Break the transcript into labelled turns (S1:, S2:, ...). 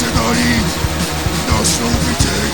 S1: Not naszą wyciek